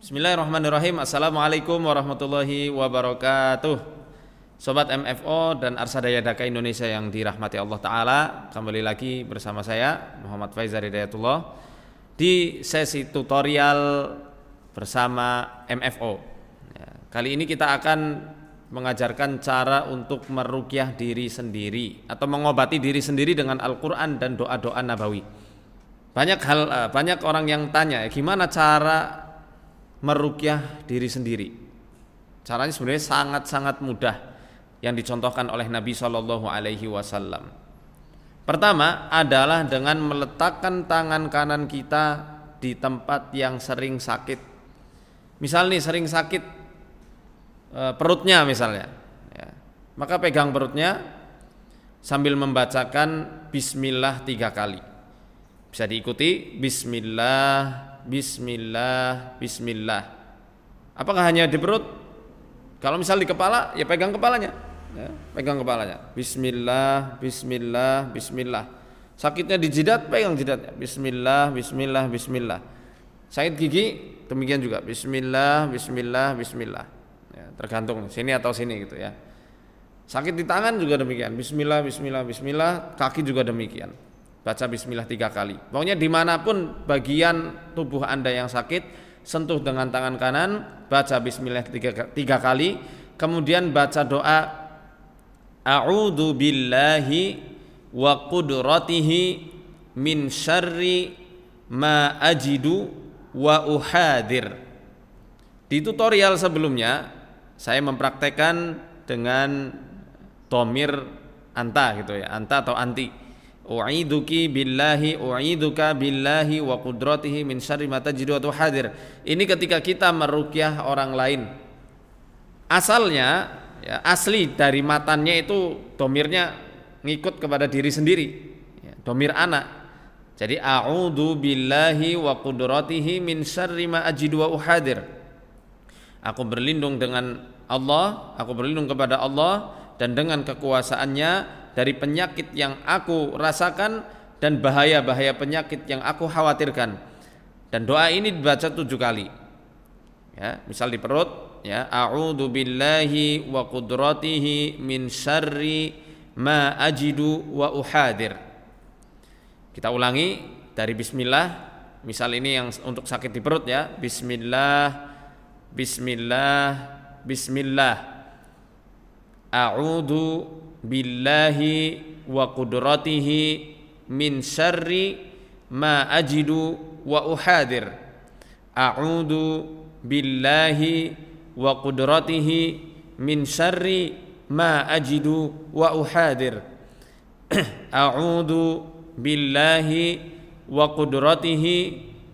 Bismillahirrahmanirrahim. Assalamualaikum warahmatullahi wabarakatuh. Sobat MFO dan Arsadaya Daka Indonesia yang dirahmati Allah Ta'ala Kembali lagi bersama saya Muhammad Faizal Hidayatullah Di sesi tutorial bersama MFO ya, Kali ini kita akan mengajarkan cara untuk merukyah diri sendiri Atau mengobati diri sendiri dengan Al-Quran dan doa-doa nabawi. Banyak hal eh, banyak orang yang tanya gimana cara merukyah diri sendiri. Caranya sebenarnya sangat-sangat mudah yang dicontohkan oleh Nabi Shallallahu Alaihi Wasallam. Pertama adalah dengan meletakkan tangan kanan kita di tempat yang sering sakit. Misal nih sering sakit e, perutnya misalnya, ya. maka pegang perutnya sambil membacakan Bismillah tiga kali. Bisa diikuti Bismillah, Bismillah, Bismillah. Apakah hanya di perut? Kalau misal di kepala, ya pegang kepalanya. Ya, pegang kepalanya. Bismillah, Bismillah, Bismillah. Sakitnya di jidat, pegang jidatnya. Bismillah, Bismillah, Bismillah. Sakit gigi, demikian juga. Bismillah, Bismillah, Bismillah. Ya, tergantung sini atau sini gitu ya. Sakit di tangan juga demikian. Bismillah, Bismillah, Bismillah. Kaki juga demikian baca bismillah tiga kali. Pokoknya di mana pun bagian tubuh anda yang sakit, sentuh dengan tangan kanan, baca bismillah tiga, tiga kali, kemudian baca doa A'udhu billahi wa qudratihi min syarri ma ajidu wa uhadir. Di tutorial sebelumnya saya mempraktekkan dengan tomir anta gitu ya, anta atau anti U'iduki billahi u'iduka billahi wa qudratihi min syarri ma tajidu hadir. Ini ketika kita merukyah orang lain. Asalnya ya, asli dari matannya itu domirnya ngikut kepada diri sendiri. Ya, domir anak. Jadi a'udzu billahi wa qudratihi min syarri ma ajidu wa uhadir. Aku berlindung dengan Allah, aku berlindung kepada Allah dan dengan kekuasaannya dari penyakit yang aku rasakan dan bahaya-bahaya penyakit yang aku khawatirkan. Dan doa ini dibaca tujuh kali. Ya, misal di perut, ya, a'udzu billahi wa qudratihi min syarri ma ajidu wa uhadir. Kita ulangi dari bismillah. Misal ini yang untuk sakit di perut ya. Bismillah Bismillah Bismillah A'udzu billahi wa qudratihi min syarri ma ajidu wa uhadir a'udzu billahi wa qudratihi min syarri ma ajidu wa uhadir a'udzu billahi wa qudratihi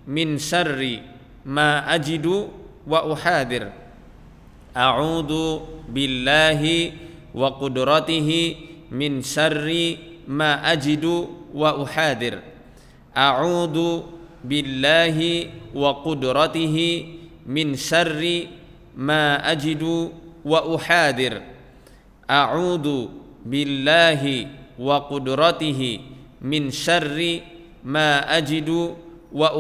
min syarri ma ajidu wa uhadir a'udzu billahi wa qudratihi min syarri ma ajidu wa uhadir a'udzu billahi wa qudratihi min syarri ma ajidu wa uhadir a'udzu billahi wa qudratihi min syarri ma ajidu wa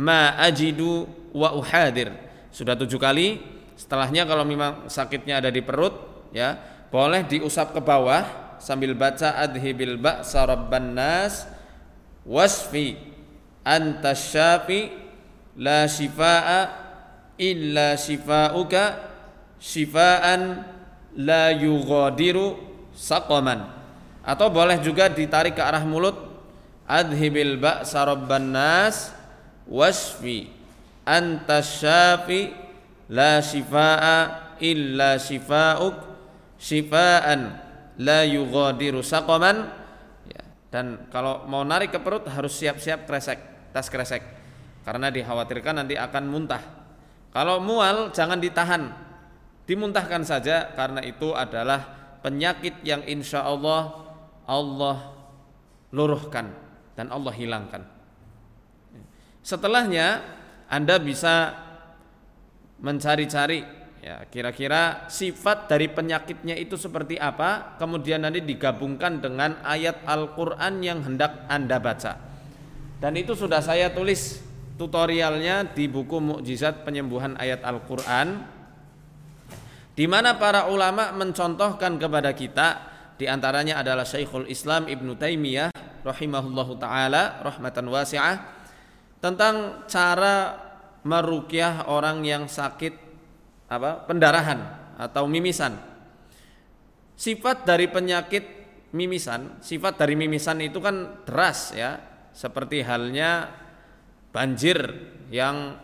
ma ajidu wa uhadir. Sudah tujuh kali. Setelahnya kalau memang sakitnya ada di perut, ya boleh diusap ke bawah sambil baca adhibil ba'sa rabban nas wasfi anta syafi la shifaa illa shifauka shifaan la yughadiru saqaman atau boleh juga ditarik ke arah mulut adhibil ba'sa rabban nas wasfi anta syafi la shifaa illa shifauk shifaan la yughadiru saqaman. Ya, dan kalau mau narik ke perut harus siap-siap kresek tas kresek. Karena dikhawatirkan nanti akan muntah. Kalau mual jangan ditahan. Dimuntahkan saja karena itu adalah penyakit yang insya Allah Allah luruhkan dan Allah hilangkan Setelahnya Anda bisa mencari-cari Ya, kira-kira sifat dari penyakitnya itu seperti apa? Kemudian nanti digabungkan dengan ayat Al-Qur'an yang hendak Anda baca. Dan itu sudah saya tulis tutorialnya di buku Mukjizat Penyembuhan Ayat Al-Qur'an di mana para ulama mencontohkan kepada kita di antaranya adalah Syekhul Islam Ibnu Taimiyah rahimahullahu taala rahmatan wasi'ah tentang cara merukyah orang yang sakit apa pendarahan atau mimisan. Sifat dari penyakit mimisan, sifat dari mimisan itu kan deras ya, seperti halnya banjir yang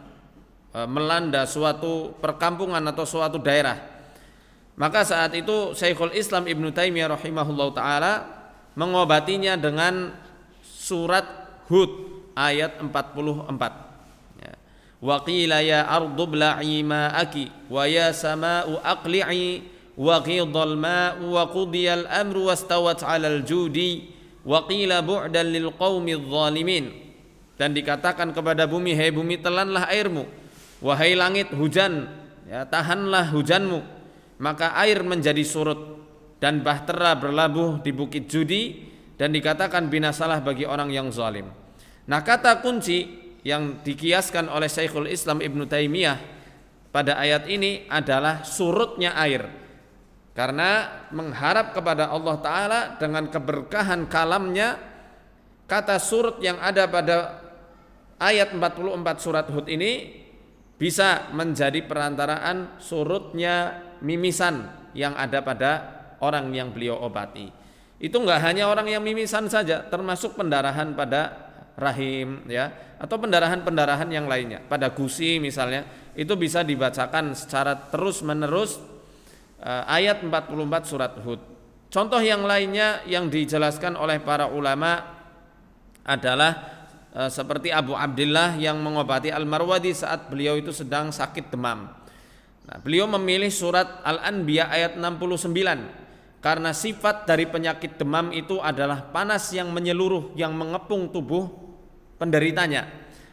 e, melanda suatu perkampungan atau suatu daerah. Maka saat itu Syekhul Islam Ibnu Taimiyah rahimahullah taala mengobatinya dengan surat Hud ayat 44 wa qila ya ardu bla'i ma'aki wa ya sama'u aqli'i wa qidal ma'u wa qudiyal amru wastawat 'alal judi wa qila bu'dan lil qaumidh zalimin. Dan dikatakan kepada bumi hai bumi telanlah airmu. Wahai langit hujan. Ya tahanlah hujanmu. Maka air menjadi surut dan bahtera berlabuh di bukit judi dan dikatakan binasalah bagi orang yang zalim. Nah kata kunci yang dikiaskan oleh Syekhul Islam Ibnu Taimiyah pada ayat ini adalah surutnya air. Karena mengharap kepada Allah Ta'ala dengan keberkahan kalamnya Kata surut yang ada pada ayat 44 surat Hud ini Bisa menjadi perantaraan surutnya mimisan yang ada pada orang yang beliau obati Itu enggak hanya orang yang mimisan saja termasuk pendarahan pada rahim ya atau pendarahan-pendarahan yang lainnya pada gusi misalnya itu bisa dibacakan secara terus-menerus uh, ayat 44 surat Hud. Contoh yang lainnya yang dijelaskan oleh para ulama adalah uh, seperti Abu Abdullah yang mengobati Al-Marwadi saat beliau itu sedang sakit demam. Nah, beliau memilih surat Al-Anbiya ayat 69 karena sifat dari penyakit demam itu adalah panas yang menyeluruh yang mengepung tubuh penderitanya.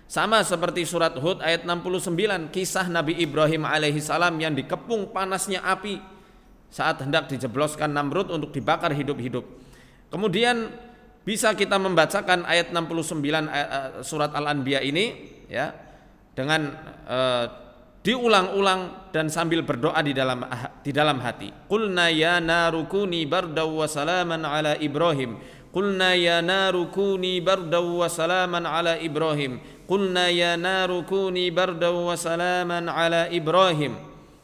Sama seperti surat Hud ayat 69 kisah Nabi Ibrahim alaihi salam yang dikepung panasnya api saat hendak dijebloskan Namrud untuk dibakar hidup-hidup. Kemudian bisa kita membacakan ayat 69 eh, eh, surat Al-Anbiya ini ya dengan uh, diulang-ulang dan sambil berdoa di dalam di dalam hati. Qulna ya narukuni bardaw wa salaman ala Ibrahim Qulna ya naru kuni bardaw wa salaman ala Ibrahim. Qulna ya naru kuni bardaw wa salaman ala Ibrahim.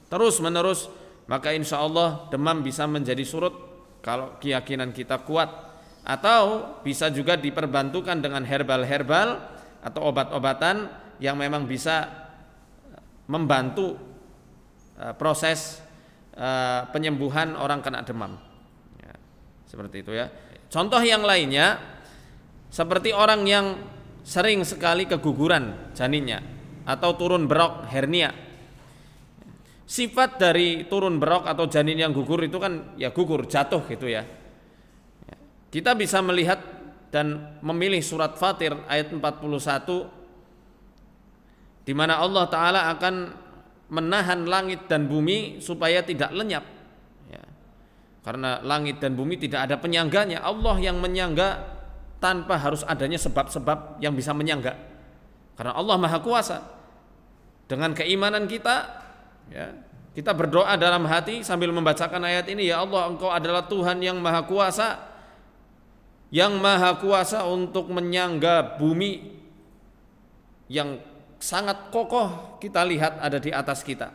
Terus menerus maka insya Allah demam bisa menjadi surut kalau keyakinan kita kuat atau bisa juga diperbantukan dengan herbal-herbal atau obat-obatan yang memang bisa membantu uh, proses uh, penyembuhan orang kena demam. Ya, seperti itu ya. Contoh yang lainnya seperti orang yang sering sekali keguguran janinnya atau turun berok hernia. Sifat dari turun berok atau janin yang gugur itu kan ya gugur, jatuh gitu ya. Kita bisa melihat dan memilih surat Fatir ayat 41 di mana Allah taala akan menahan langit dan bumi supaya tidak lenyap karena langit dan bumi tidak ada penyangganya. Allah yang menyangga tanpa harus adanya sebab-sebab yang bisa menyangga. Karena Allah Maha Kuasa. Dengan keimanan kita, ya, kita berdoa dalam hati sambil membacakan ayat ini, ya Allah, Engkau adalah Tuhan yang Maha Kuasa, yang Maha Kuasa untuk menyangga bumi yang sangat kokoh kita lihat ada di atas kita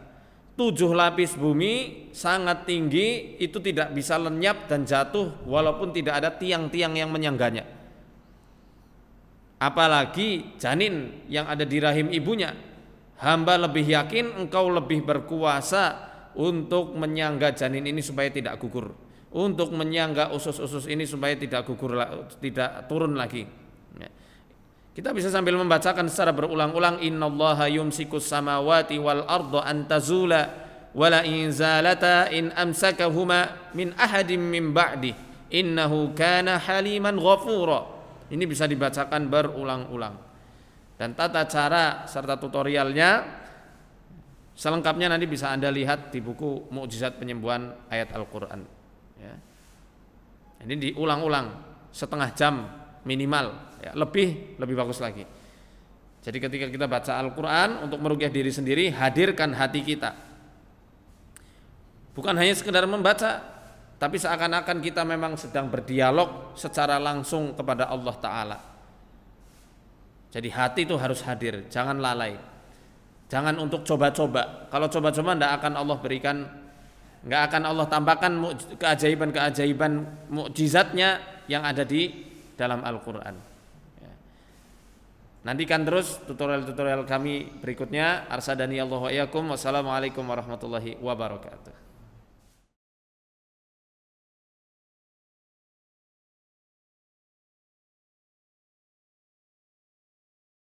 tujuh lapis bumi sangat tinggi itu tidak bisa lenyap dan jatuh walaupun tidak ada tiang-tiang yang menyangganya. Apalagi janin yang ada di rahim ibunya. Hamba lebih yakin engkau lebih berkuasa untuk menyangga janin ini supaya tidak gugur. Untuk menyangga usus-usus ini supaya tidak gugur tidak turun lagi. Ya. Kita bisa sambil membacakan secara berulang-ulang innallaha yumsikus samawati wal arda antazula wala in zalata in amsakahuma min ahadim min ba'di innahu kana haliman ghafura. Ini bisa dibacakan berulang-ulang. Dan tata cara serta tutorialnya Selengkapnya nanti bisa Anda lihat di buku Mukjizat Penyembuhan Ayat Al-Qur'an ya. Ini diulang-ulang setengah jam minimal ya, lebih lebih bagus lagi. Jadi ketika kita baca Al-Qur'an untuk merugiah diri sendiri, hadirkan hati kita. Bukan hanya sekedar membaca, tapi seakan-akan kita memang sedang berdialog secara langsung kepada Allah taala. Jadi hati itu harus hadir, jangan lalai. Jangan untuk coba-coba. Kalau coba-coba tidak akan Allah berikan nggak akan Allah tambahkan keajaiban-keajaiban mukjizatnya yang ada di dalam Al-Qur'an. Nantikan terus tutorial-tutorial kami berikutnya. Arsadani Allah wa Wassalamualaikum warahmatullahi wabarakatuh.